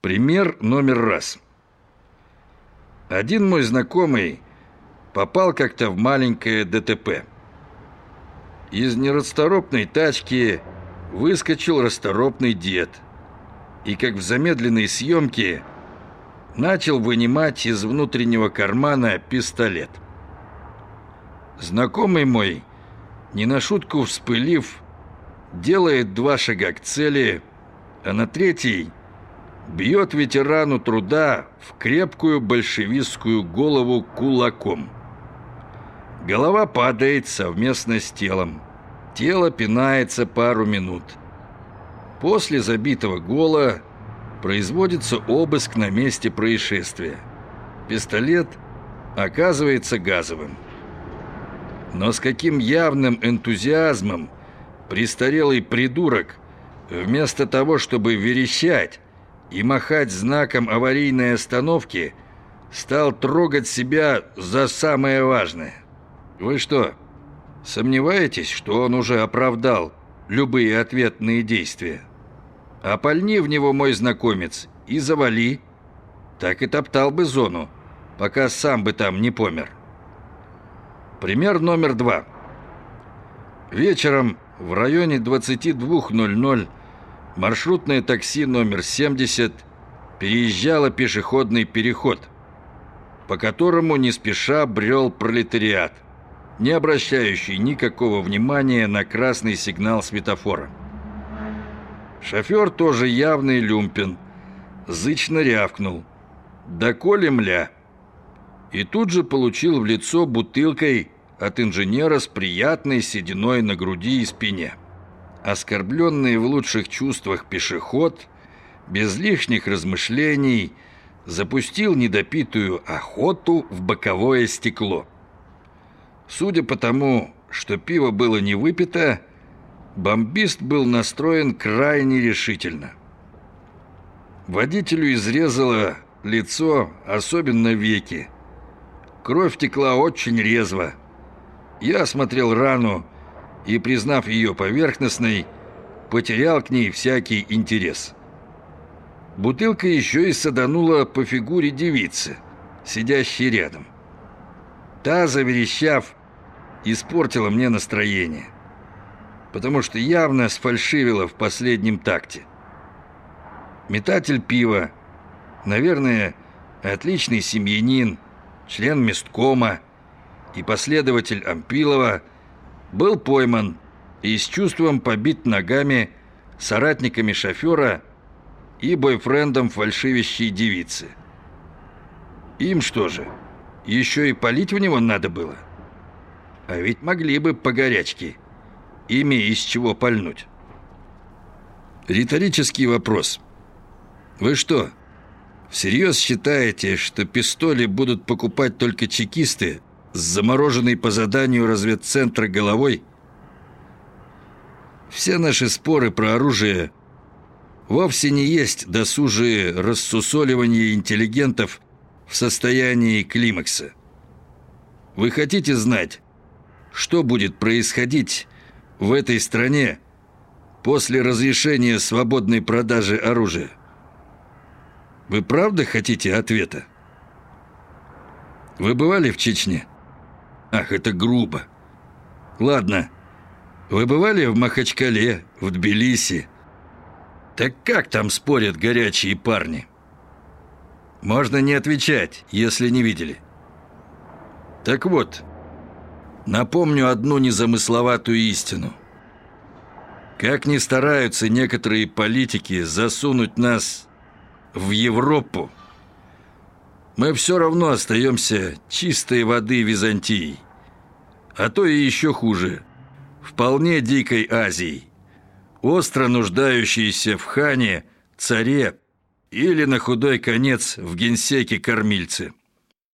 Пример номер раз. Один мой знакомый попал как-то в маленькое ДТП. Из нерасторопной тачки выскочил расторопный дед и, как в замедленной съемке, начал вынимать из внутреннего кармана пистолет. Знакомый мой, не на шутку вспылив, делает два шага к цели, а на третий бьет ветерану труда в крепкую большевистскую голову кулаком. Голова падает совместно с телом. Тело пинается пару минут. После забитого гола производится обыск на месте происшествия. Пистолет оказывается газовым. Но с каким явным энтузиазмом престарелый придурок, вместо того, чтобы верещать и махать знаком аварийной остановки, стал трогать себя за самое важное. Вы что, сомневаетесь, что он уже оправдал любые ответные действия? Опальни в него мой знакомец и завали. Так и топтал бы зону, пока сам бы там не помер. Пример номер два. Вечером в районе 22.00 маршрутное такси номер 70 переезжало пешеходный переход, по которому не спеша брел пролетариат, не обращающий никакого внимания на красный сигнал светофора. Шофер тоже явный люмпин, зычно рявкнул. «Да коли мля!» и тут же получил в лицо бутылкой от инженера с приятной сединой на груди и спине. Оскорбленный в лучших чувствах пешеход, без лишних размышлений, запустил недопитую охоту в боковое стекло. Судя по тому, что пиво было не выпито, бомбист был настроен крайне решительно. Водителю изрезало лицо, особенно веки, Кровь текла очень резво. Я осмотрел рану и, признав ее поверхностной, потерял к ней всякий интерес. Бутылка еще и саданула по фигуре девицы, сидящей рядом. Та, заверещав, испортила мне настроение, потому что явно сфальшивила в последнем такте. Метатель пива, наверное, отличный семьянин, член месткома и последователь Ампилова, был пойман и с чувством побит ногами соратниками шофера и бойфрендом фальшивящей девицы. Им что же, еще и полить в него надо было? А ведь могли бы по горячке, ими из чего пальнуть. Риторический вопрос. Вы что, Всерьез считаете, что пистоли будут покупать только чекисты с замороженной по заданию разведцентра головой? Все наши споры про оружие вовсе не есть досужие рассусоливания интеллигентов в состоянии климакса. Вы хотите знать, что будет происходить в этой стране после разрешения свободной продажи оружия? Вы правда хотите ответа? Вы бывали в Чечне? Ах, это грубо. Ладно. Вы бывали в Махачкале, в Тбилиси? Так как там спорят горячие парни? Можно не отвечать, если не видели. Так вот, напомню одну незамысловатую истину. Как ни стараются некоторые политики засунуть нас в Европу, мы все равно остаемся чистой воды Византией. А то и еще хуже, вполне дикой Азией, остро нуждающейся в хане, царе или на худой конец в генсеке-кормильце.